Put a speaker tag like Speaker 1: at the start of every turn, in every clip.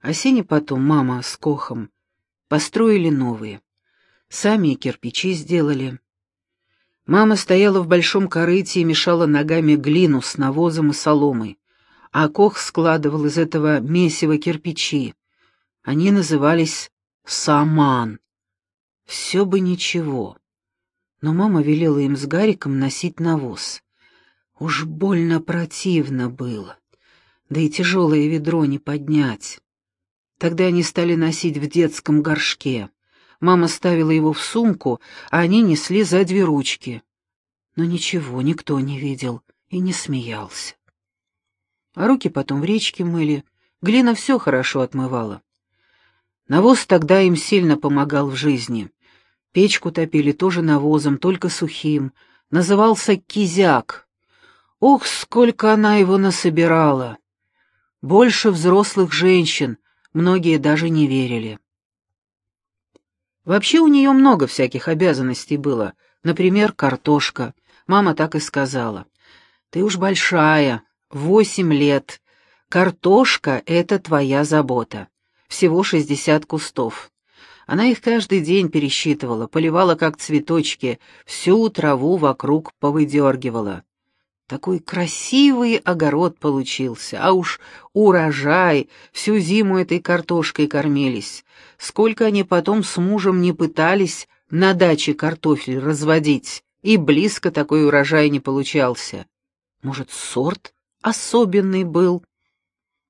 Speaker 1: А потом мама с Кохом построили новые. Сами кирпичи сделали. Мама стояла в большом корыте и мешала ногами глину с навозом и соломой, а Кох складывал из этого месива кирпичи. Они назывались «саман». Все бы ничего. Но мама велела им с Гариком носить навоз. Уж больно противно было. Да и тяжелое ведро не поднять. Тогда они стали носить в детском горшке. Мама ставила его в сумку, а они несли за две ручки. Но ничего никто не видел и не смеялся. А руки потом в речке мыли, глина все хорошо отмывала. Навоз тогда им сильно помогал в жизни. Печку топили тоже навозом, только сухим. Назывался кизяк. Ох, сколько она его насобирала! Больше взрослых женщин, многие даже не верили. Вообще у нее много всяких обязанностей было. Например, картошка. Мама так и сказала. «Ты уж большая, восемь лет. Картошка — это твоя забота. Всего шестьдесят кустов. Она их каждый день пересчитывала, поливала как цветочки, всю траву вокруг повыдергивала. Такой красивый огород получился, а уж урожай, всю зиму этой картошкой кормились. Сколько они потом с мужем не пытались на даче картофель разводить, и близко такой урожай не получался. Может, сорт особенный был?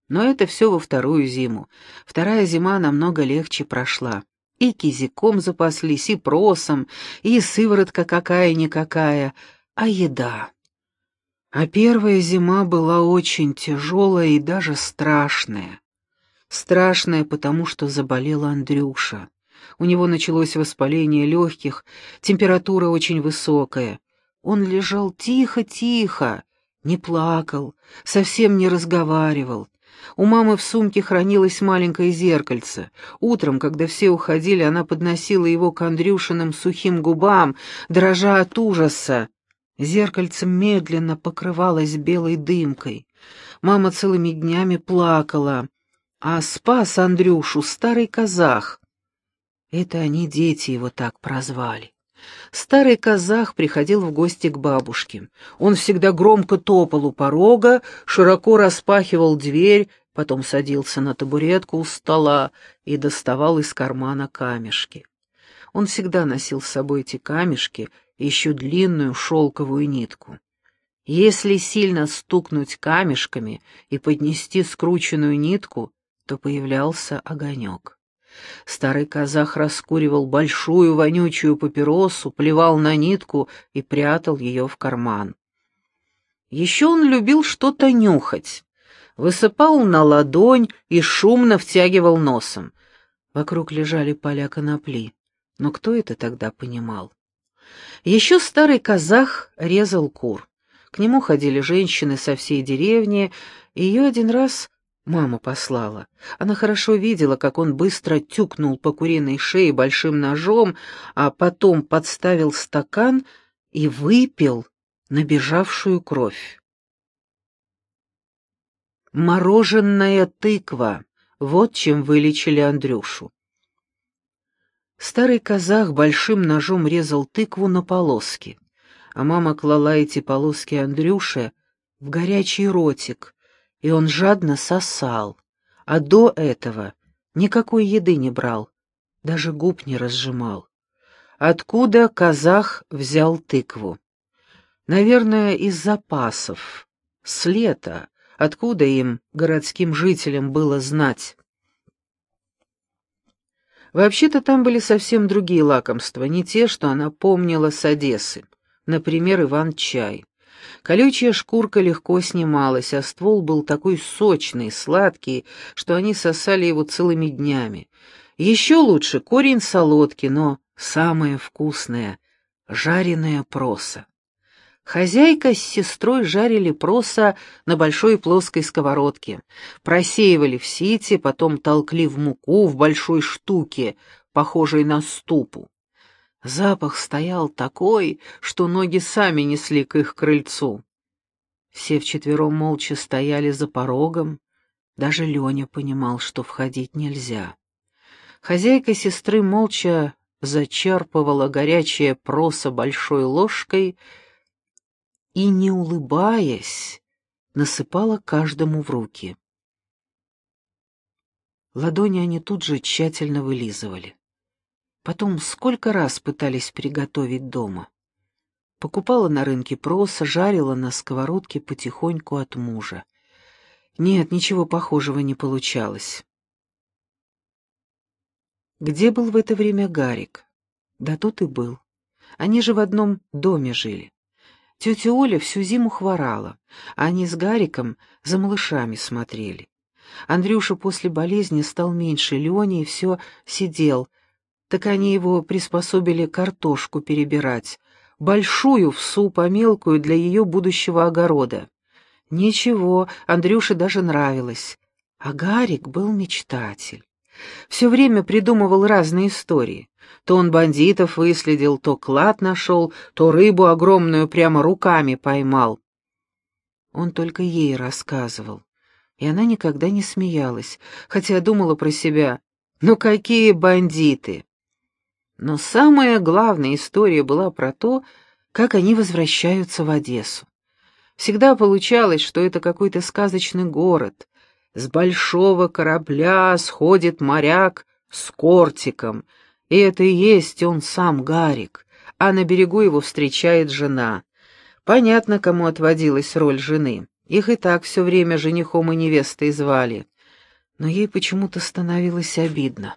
Speaker 1: Но это все во вторую зиму. Вторая зима намного легче прошла. И кизиком запаслись, и просом, и сыворотка какая-никакая, а еда... А первая зима была очень тяжелая и даже страшная. Страшная, потому что заболел Андрюша. У него началось воспаление легких, температура очень высокая. Он лежал тихо-тихо, не плакал, совсем не разговаривал. У мамы в сумке хранилось маленькое зеркальце. Утром, когда все уходили, она подносила его к Андрюшиным сухим губам, дрожа от ужаса. Зеркальце медленно покрывалось белой дымкой. Мама целыми днями плакала, а спас Андрюшу старый казах. Это они, дети, его так прозвали. Старый казах приходил в гости к бабушке. Он всегда громко топал у порога, широко распахивал дверь, потом садился на табуретку у стола и доставал из кармана камешки. Он всегда носил с собой эти камешки еще длинную шелковую нитку. Если сильно стукнуть камешками и поднести скрученную нитку, то появлялся огонек. Старый казах раскуривал большую вонючую папиросу, плевал на нитку и прятал ее в карман. Еще он любил что-то нюхать. Высыпал на ладонь и шумно втягивал носом. Вокруг лежали поля конопли. Но кто это тогда понимал? Еще старый казах резал кур. К нему ходили женщины со всей деревни, и ее один раз мама послала. Она хорошо видела, как он быстро тюкнул по куриной шее большим ножом, а потом подставил стакан и выпил набежавшую кровь. Мороженная тыква — вот чем вылечили Андрюшу. Старый казах большим ножом резал тыкву на полоски, а мама клала эти полоски Андрюше в горячий ротик, и он жадно сосал, а до этого никакой еды не брал, даже губ не разжимал. Откуда казах взял тыкву? Наверное, из запасов, с лета, откуда им, городским жителям, было знать. Вообще-то там были совсем другие лакомства, не те, что она помнила с Одессы. Например, Иван-чай. Колючая шкурка легко снималась, а ствол был такой сочный, сладкий, что они сосали его целыми днями. Еще лучше корень солодки, но самое вкусное — жареная проса. Хозяйка с сестрой жарили проса на большой плоской сковородке, просеивали в сите, потом толкли в муку в большой штуке, похожей на ступу. Запах стоял такой, что ноги сами несли к их крыльцу. Все вчетвером молча стояли за порогом, Даже Леня понимал, что входить нельзя. Хозяйка сестры молча зачерпывала горячее просо большой ложкой и, не улыбаясь, насыпала каждому в руки. Ладони они тут же тщательно вылизывали. Потом сколько раз пытались приготовить дома. Покупала на рынке проса, жарила на сковородке потихоньку от мужа. Нет, ничего похожего не получалось. Где был в это время Гарик? Да тут и был. Они же в одном доме жили. Тетя Оля всю зиму хворала, а они с Гариком за малышами смотрели. Андрюша после болезни стал меньше Леони и все сидел. Так они его приспособили картошку перебирать, большую в суп, а мелкую для ее будущего огорода. Ничего, Андрюше даже нравилось. А Гарик был мечтатель. Все время придумывал разные истории. То он бандитов выследил, то клад нашел, то рыбу огромную прямо руками поймал. Он только ей рассказывал, и она никогда не смеялась, хотя думала про себя, ну какие бандиты! Но самая главная история была про то, как они возвращаются в Одессу. Всегда получалось, что это какой-то сказочный город, с большого корабля сходит моряк с кортиком, и это и есть он сам Гарик, а на берегу его встречает жена. Понятно, кому отводилась роль жены. Их и так все время женихом и невестой звали. Но ей почему-то становилось обидно.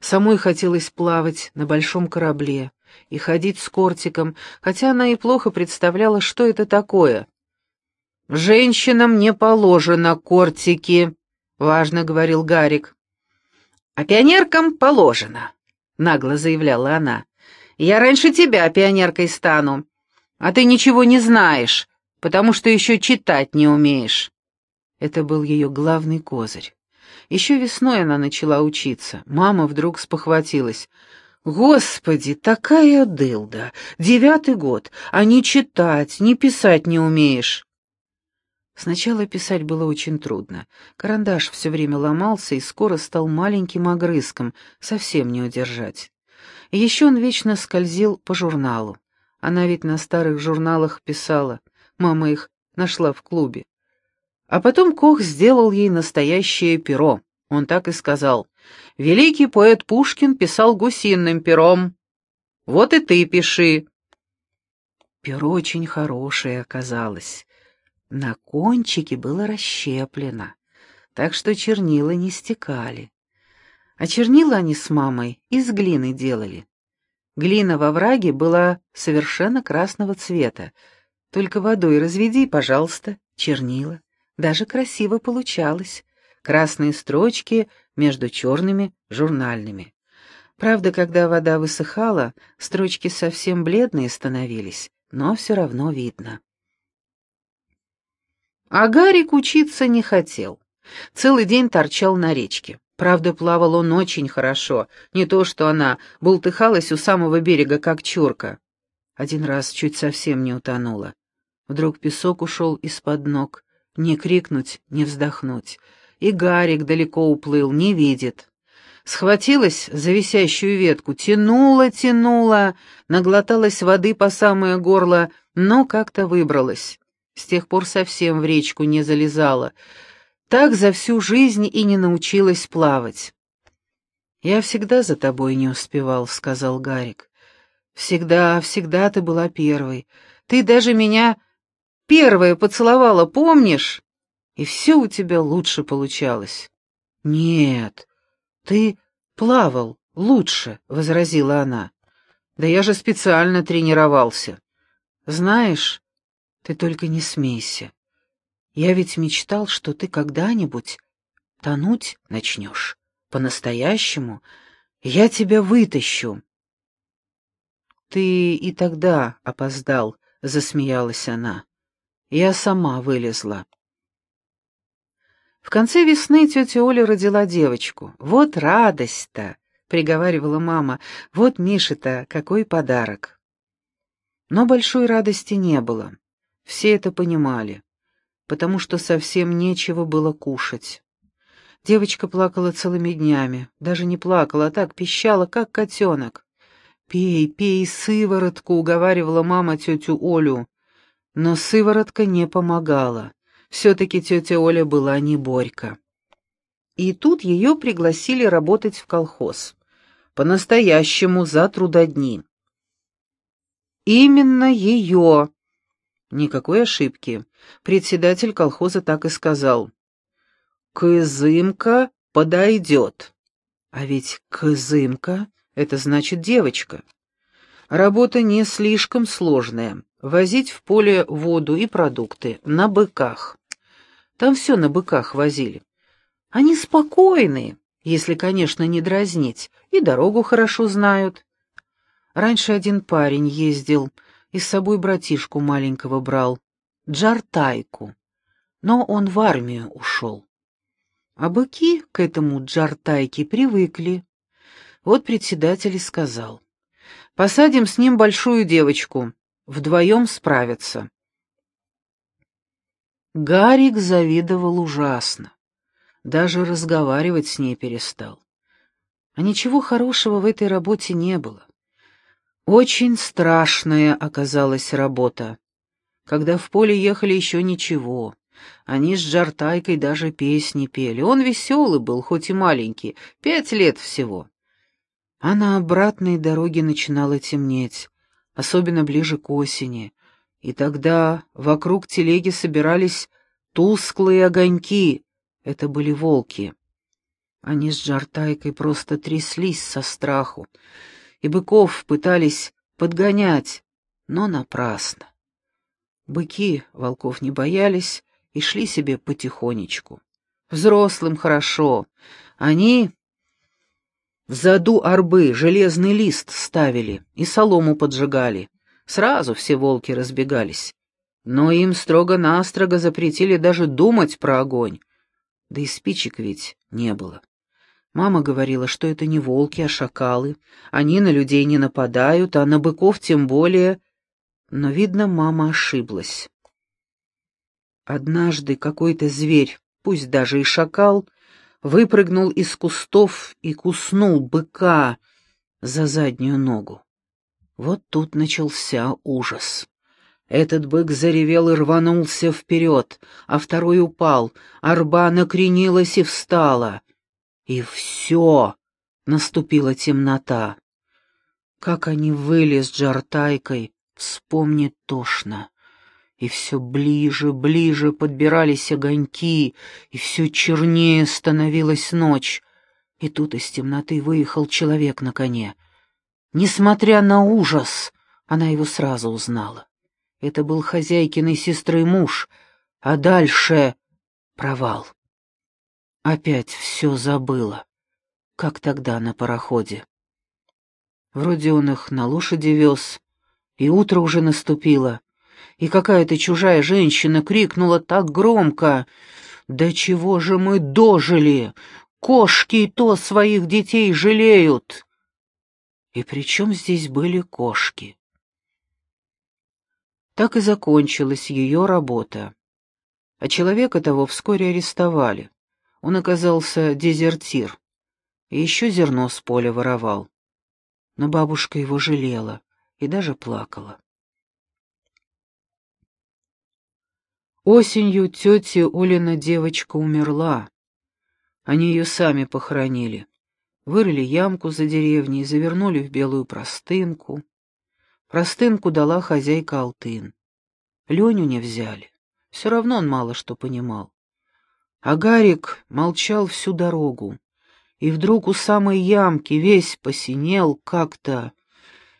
Speaker 1: Самой хотелось плавать на большом корабле и ходить с кортиком, хотя она и плохо представляла, что это такое. «Женщинам не положено кортики», — важно говорил Гарик. «А пионеркам положено», — нагло заявляла она. «Я раньше тебя пионеркой стану, а ты ничего не знаешь, потому что еще читать не умеешь». Это был ее главный козырь. Еще весной она начала учиться. Мама вдруг спохватилась. «Господи, такая дылда! Девятый год, а ни читать, ни писать не умеешь!» Сначала писать было очень трудно. Карандаш все время ломался и скоро стал маленьким огрызком, совсем не удержать. Еще он вечно скользил по журналу. Она ведь на старых журналах писала. Мама их нашла в клубе. А потом Кох сделал ей настоящее перо. Он так и сказал. «Великий поэт Пушкин писал гусиным пером. Вот и ты пиши». Перо очень хорошее оказалось. На кончике было расщеплено, так что чернила не стекали. А чернила они с мамой из глины делали. Глина во враге была совершенно красного цвета. Только водой разведи, пожалуйста, чернила. Даже красиво получалось. Красные строчки между черными журнальными. Правда, когда вода высыхала, строчки совсем бледные становились, но все равно видно. А Гарик учиться не хотел. Целый день торчал на речке. Правда, плавал он очень хорошо, не то что она, бултыхалась у самого берега, как чурка. Один раз чуть совсем не утонула. Вдруг песок ушел из-под ног, не крикнуть, не вздохнуть. И Гарик далеко уплыл, не видит. Схватилась за висящую ветку, тянула, тянула, наглоталась воды по самое горло, но как-то выбралась. С тех пор совсем в речку не залезала. Так за всю жизнь и не научилась плавать. «Я всегда за тобой не успевал», — сказал Гарик. «Всегда, всегда ты была первой. Ты даже меня первая поцеловала, помнишь? И все у тебя лучше получалось». «Нет, ты плавал лучше», — возразила она. «Да я же специально тренировался. Знаешь, ты только не смейся. Я ведь мечтал, что ты когда-нибудь тонуть начнешь. По-настоящему. Я тебя вытащу. Ты и тогда опоздал, засмеялась она. Я сама вылезла. В конце весны тетя Оля родила девочку. Вот радость-то, приговаривала мама. Вот Миша-то какой подарок. Но большой радости не было. Все это понимали, потому что совсем нечего было кушать. Девочка плакала целыми днями, даже не плакала, а так пищала, как котенок. «Пей, пей сыворотку», — уговаривала мама тетю Олю. Но сыворотка не помогала. Все-таки тетя Оля была не Борька. И тут ее пригласили работать в колхоз. По-настоящему за трудодни. Именно ее. Никакой ошибки. Председатель колхоза так и сказал. «Кызымка подойдет». А ведь «кызымка» — это значит девочка. Работа не слишком сложная. Возить в поле воду и продукты на быках. Там все на быках возили. Они спокойные, если, конечно, не дразнить, и дорогу хорошо знают. Раньше один парень ездил и с собой братишку маленького брал, Джартайку, но он в армию ушел. А быки к этому Джартайке привыкли. Вот председатель и сказал, посадим с ним большую девочку, вдвоем справятся. Гарик завидовал ужасно, даже разговаривать с ней перестал. А ничего хорошего в этой работе не было. Очень страшная оказалась работа. Когда в поле ехали еще ничего. Они с Джартайкой даже песни пели. Он веселый был, хоть и маленький, пять лет всего. А на обратной дороге начинало темнеть, особенно ближе к осени. И тогда вокруг телеги собирались тусклые огоньки. Это были волки. Они с Джартайкой просто тряслись со страху, и быков пытались подгонять, но напрасно. Быки волков не боялись и шли себе потихонечку. Взрослым хорошо. Они в заду арбы железный лист ставили и солому поджигали. Сразу все волки разбегались. Но им строго-настрого запретили даже думать про огонь. Да и спичек ведь не было. Мама говорила, что это не волки, а шакалы. Они на людей не нападают, а на быков тем более. Но, видно, мама ошиблась. Однажды какой-то зверь, пусть даже и шакал, выпрыгнул из кустов и куснул быка за заднюю ногу. Вот тут начался ужас. Этот бык заревел и рванулся вперед, а второй упал, арба накренилась и встала — и все, наступила темнота. Как они выли с Джартайкой, вспомнить тошно. И все ближе, ближе подбирались огоньки, и все чернее становилась ночь. И тут из темноты выехал человек на коне. Несмотря на ужас, она его сразу узнала. Это был хозяйкиной сестры муж, а дальше — провал. Опять все забыла, как тогда на пароходе. Вроде он их на лошади вез, и утро уже наступило, и какая-то чужая женщина крикнула так громко «Да чего же мы дожили? Кошки и то своих детей жалеют!» И при чем здесь были кошки? Так и закончилась ее работа. А человека того вскоре арестовали. Он оказался дезертир. И еще зерно с поля воровал. Но бабушка его жалела и даже плакала. Осенью тетя Олина девочка умерла. Они ее сами похоронили. Вырыли ямку за деревней, завернули в белую простынку. Простынку дала хозяйка Алтын. Леню не взяли. Все равно он мало что понимал. А Гарик молчал всю дорогу, и вдруг у самой ямки весь посинел как-то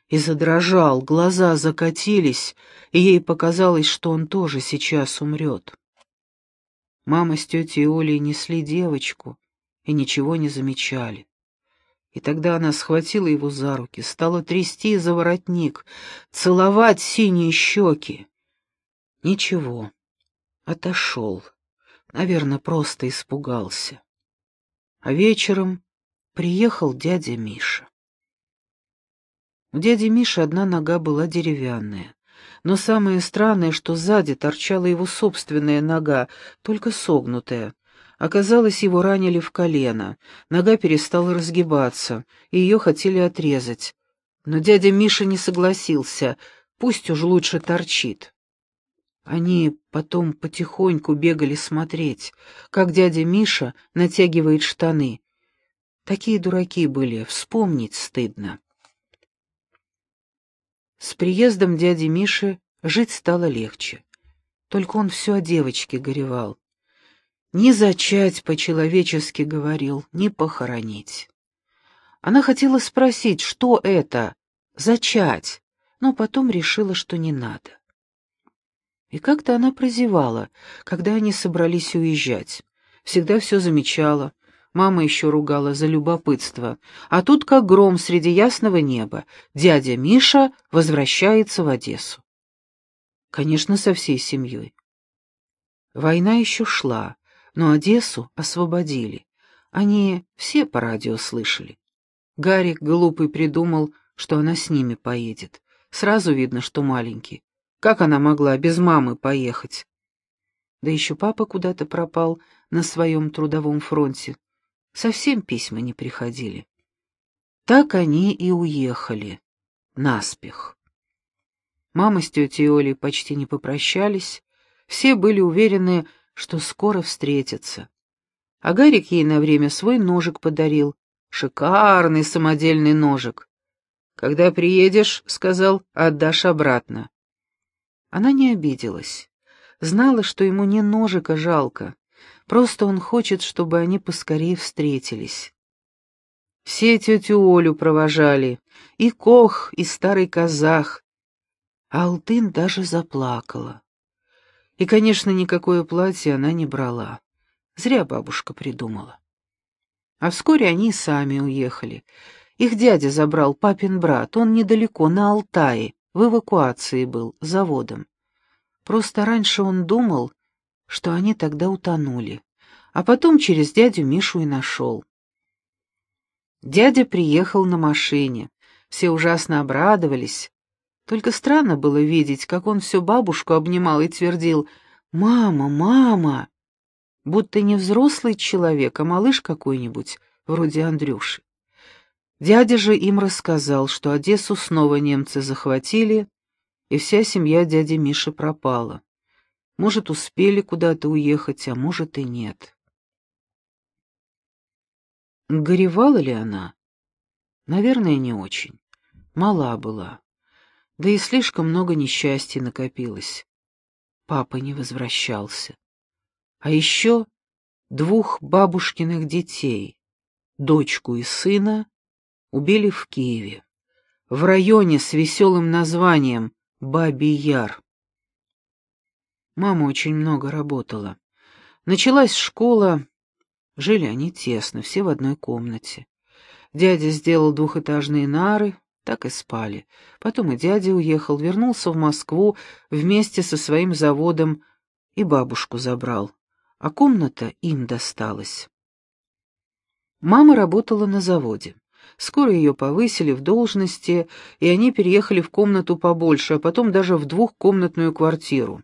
Speaker 1: и задрожал, глаза закатились, и ей показалось, что он тоже сейчас умрет. Мама с тетей Олей несли девочку и ничего не замечали. И тогда она схватила его за руки, стала трясти за воротник, целовать синие щеки. Ничего, отошел. Наверное, просто испугался. А вечером приехал дядя Миша. У дяди Миши одна нога была деревянная, но самое странное, что сзади торчала его собственная нога, только согнутая, Оказалось, его ранили в колено, нога перестала разгибаться, и ее хотели отрезать. Но дядя Миша не согласился, пусть уж лучше торчит. Они потом потихоньку бегали смотреть, как дядя Миша натягивает штаны. Такие дураки были, вспомнить стыдно. С приездом дяди Миши жить стало легче. Только он все о девочке горевал. Ни зачать по-человечески говорил, ни похоронить. Она хотела спросить, что это, зачать, но потом решила, что не надо. И как-то она прозевала, когда они собрались уезжать. Всегда все замечала, Мама еще ругала за любопытство. А тут, как гром среди ясного неба, дядя Миша возвращается в Одессу. Конечно, со всей семьей. Война еще шла, но Одессу освободили. Они все по радио слышали. Гарик, глупый, придумал, что она с ними поедет. Сразу видно, что маленький. Как она могла без мамы поехать? Да еще папа куда-то пропал на своем трудовом фронте. Совсем письма не приходили. Так они и уехали. Наспех. Мама с тетей Олей почти не попрощались. Все были уверены, что скоро встретятся. А Гарик ей на время свой ножик подарил. Шикарный самодельный ножик. «Когда приедешь, — сказал, — отдашь обратно». Она не обиделась. Знала, что ему не ножика жалко, Просто он хочет, чтобы они поскорее встретились. Все тетю Олю провожали, и Кох, и старый казах. А Алтын даже заплакала. И, конечно, никакое платье она не брала. Зря бабушка придумала. А вскоре они сами уехали. Их дядя забрал папин брат, он недалеко, на Алтае, в эвакуации был, заводом. Просто раньше он думал, что они тогда утонули, а потом через дядю Мишу и нашел. Дядя приехал на машине, все ужасно обрадовались. Только странно было видеть, как он всю бабушку обнимал и твердил «Мама, мама!» Будто не взрослый человек, а малыш какой-нибудь, вроде Андрюши. Дядя же им рассказал, что Одессу снова немцы захватили, и вся семья дяди Миши пропала. Может, успели куда-то уехать, а может и нет. Горевала ли она? Наверное, не очень. Мала была. Да и слишком много несчастья накопилось. Папа не возвращался. А еще двух бабушкиных детей, дочку и сына, убили в Киеве, в районе с веселым названием Бабий Яр. Мама очень много работала. Началась школа, жили они тесно, все в одной комнате. Дядя сделал двухэтажные нары, так и спали. Потом и дядя уехал, вернулся в Москву вместе со своим заводом и бабушку забрал, а комната им досталась. Мама работала на заводе. Скоро ее повысили в должности, и они переехали в комнату побольше, а потом даже в двухкомнатную квартиру.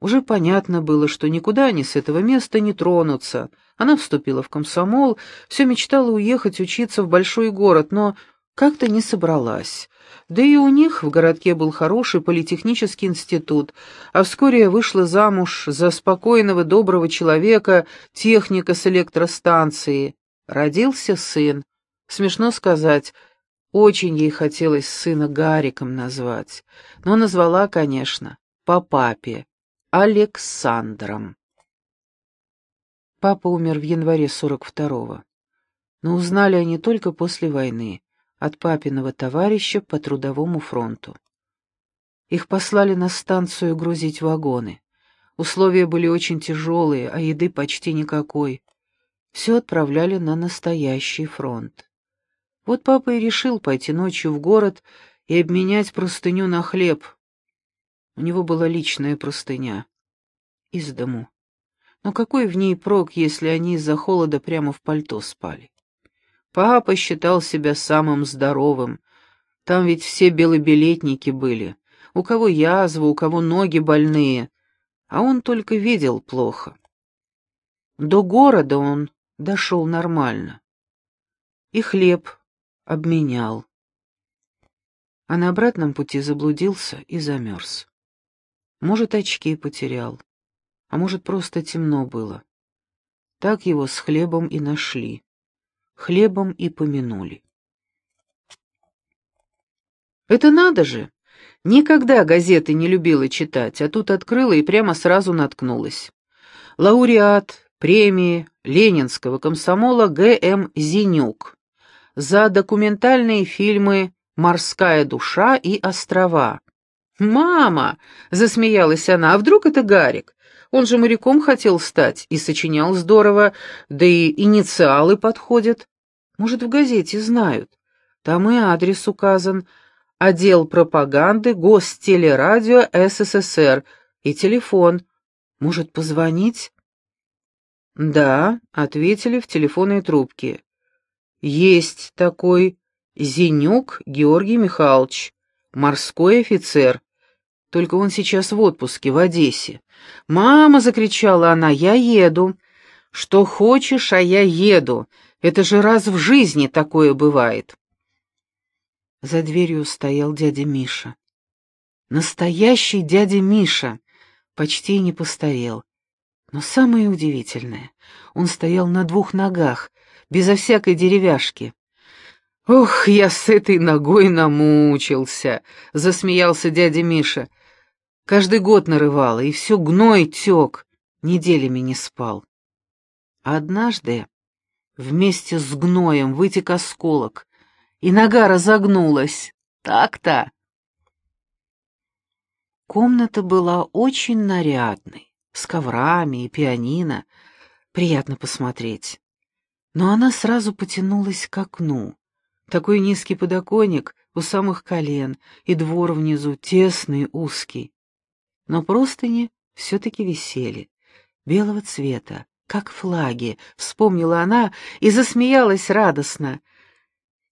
Speaker 1: Уже понятно было, что никуда они с этого места не тронутся. Она вступила в комсомол, все мечтала уехать учиться в большой город, но как-то не собралась. Да и у них в городке был хороший политехнический институт, а вскоре вышла замуж за спокойного, доброго человека, техника с электростанции. Родился сын. Смешно сказать, очень ей хотелось сына Гариком назвать, но назвала, конечно, по папе. Александром. Папа умер в январе 42-го, но узнали они только после войны, от папиного товарища по трудовому фронту. Их послали на станцию грузить вагоны. Условия были очень тяжелые, а еды почти никакой. Все отправляли на настоящий фронт. Вот папа и решил пойти ночью в город и обменять простыню на хлеб — у него была личная простыня. Из дому. Но какой в ней прок, если они из-за холода прямо в пальто спали? Папа считал себя самым здоровым. Там ведь все белобилетники были. У кого язва, у кого ноги больные. А он только видел плохо. До города он дошел нормально. И хлеб обменял. А на обратном пути заблудился и замерз. Может, очки потерял, а может, просто темно было. Так его с хлебом и нашли. Хлебом и помянули. Это надо же! Никогда газеты не любила читать, а тут открыла и прямо сразу наткнулась. Лауреат премии Ленинского комсомола Г.М. Зинюк за документальные фильмы «Морская душа» и «Острова». «Мама!» — засмеялась она. «А вдруг это Гарик? Он же моряком хотел стать и сочинял здорово, да и инициалы подходят. Может, в газете знают. Там и адрес указан. Отдел пропаганды Гостелерадио СССР и телефон. Может, позвонить?» «Да», — ответили в телефонной трубке. «Есть такой Зенюк Георгий Михайлович, морской офицер. Только он сейчас в отпуске в Одессе. «Мама!» — закричала она, — «я еду». «Что хочешь, а я еду. Это же раз в жизни такое бывает». За дверью стоял дядя Миша. Настоящий дядя Миша, почти не постарел. Но самое удивительное, он стоял на двух ногах, безо всякой деревяшки. «Ох, я с этой ногой намучился!» — засмеялся дядя Миша. «Каждый год нарывало, и все гной тек, неделями не спал. А однажды вместе с гноем вытек осколок, и нога разогнулась. Так-то!» Комната была очень нарядной, с коврами и пианино. Приятно посмотреть. Но она сразу потянулась к окну. Такой низкий подоконник у самых колен, и двор внизу тесный, узкий. Но простыни все-таки висели, белого цвета, как флаги, вспомнила она и засмеялась радостно.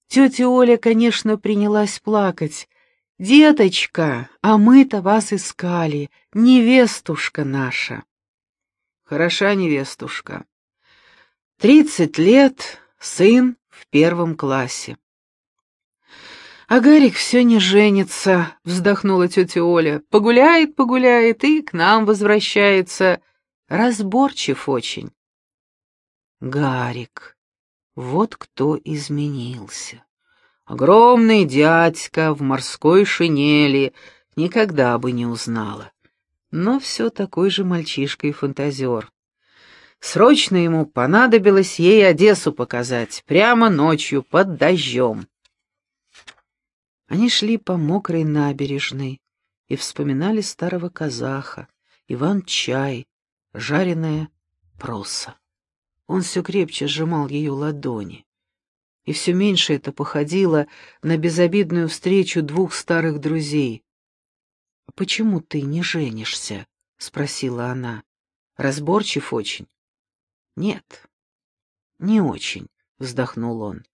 Speaker 1: Тетя Оля, конечно, принялась плакать. «Деточка, а мы-то вас искали, невестушка наша». «Хороша невестушка. Тридцать лет, сын в первом классе». «А Гарик все не женится», — вздохнула тетя Оля. «Погуляет, погуляет и к нам возвращается. Разборчив очень». Гарик. Вот кто изменился. Огромный дядька в морской шинели, никогда бы не узнала. Но все такой же мальчишка и фантазер. Срочно ему понадобилось ей Одессу показать, прямо ночью, под дождем. Они шли по мокрой набережной и вспоминали старого казаха, Иван-чай, жареная проса. Он все крепче сжимал ее ладони. И все меньше это походило на безобидную встречу двух старых друзей. «А «Почему ты не женишься?» — спросила она. «Разборчив очень?» «Нет, не очень», — вздохнул он.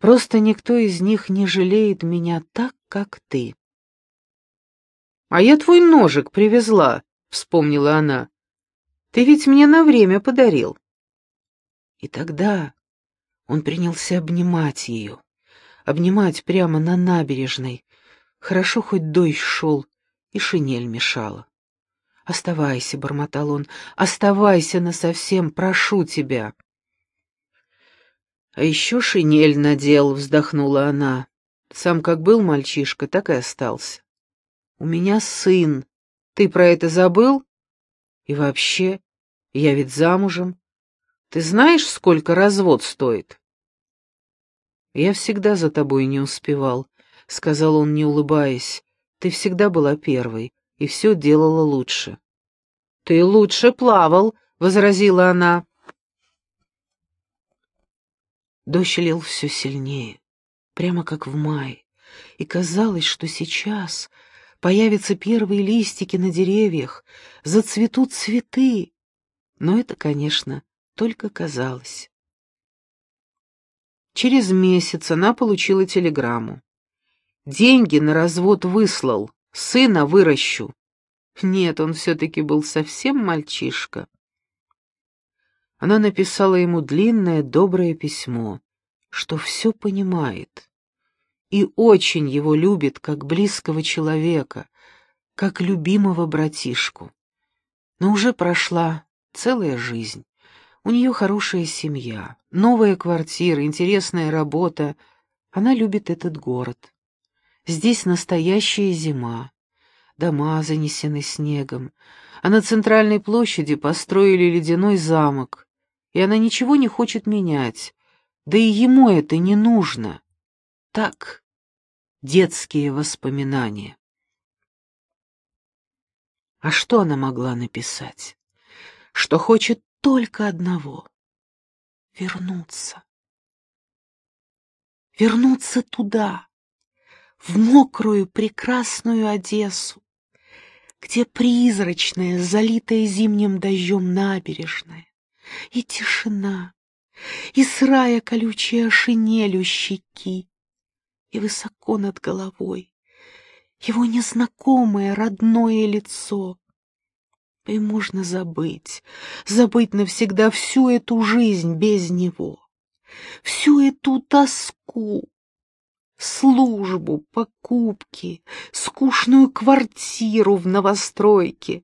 Speaker 1: Просто никто из них не жалеет меня так, как ты. «А я твой ножик привезла», — вспомнила она. «Ты ведь мне на время подарил». И тогда он принялся обнимать ее, обнимать прямо на набережной. Хорошо хоть дождь шел, и шинель мешала. «Оставайся», — бормотал он, — «оставайся насовсем, прошу тебя». А еще шинель надел, вздохнула она. Сам как был мальчишка, так и остался. У меня сын. Ты про это забыл? И вообще, я ведь замужем. Ты знаешь, сколько развод стоит? Я всегда за тобой не успевал, сказал он, не улыбаясь. Ты всегда была первой и все делала лучше. Ты лучше плавал, возразила она. Дождь лил все сильнее, прямо как в мае, и казалось, что сейчас появятся первые листики на деревьях, зацветут цветы. Но это, конечно, только казалось. Через месяц она получила телеграмму. Деньги на развод выслал, сына выращу. Нет, он все-таки был совсем мальчишка. Она написала ему длинное доброе письмо, что все понимает и очень его любит как близкого человека, как любимого братишку. Но уже прошла целая жизнь. У нее хорошая семья, новая квартира, интересная работа. Она любит этот город. Здесь настоящая зима. Дома занесены снегом, а на центральной площади построили ледяной замок, и она ничего не хочет менять, да и ему это не нужно. Так, детские воспоминания. А что она могла написать? Что хочет только одного — вернуться. Вернуться туда, в мокрую прекрасную Одессу, где призрачная, залитая зимним дождем набережная, и тишина, и срая колючая шинель щеки, и высоко над головой его незнакомое родное лицо, и можно забыть, забыть навсегда всю эту жизнь без него, всю эту тоску, службу, покупки, скучную квартиру в новостройке,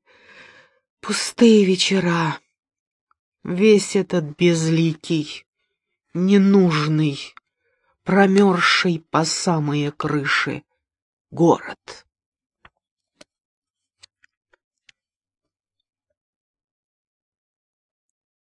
Speaker 1: пустые вечера, весь этот безликий, ненужный, промерзший по самые крыши город.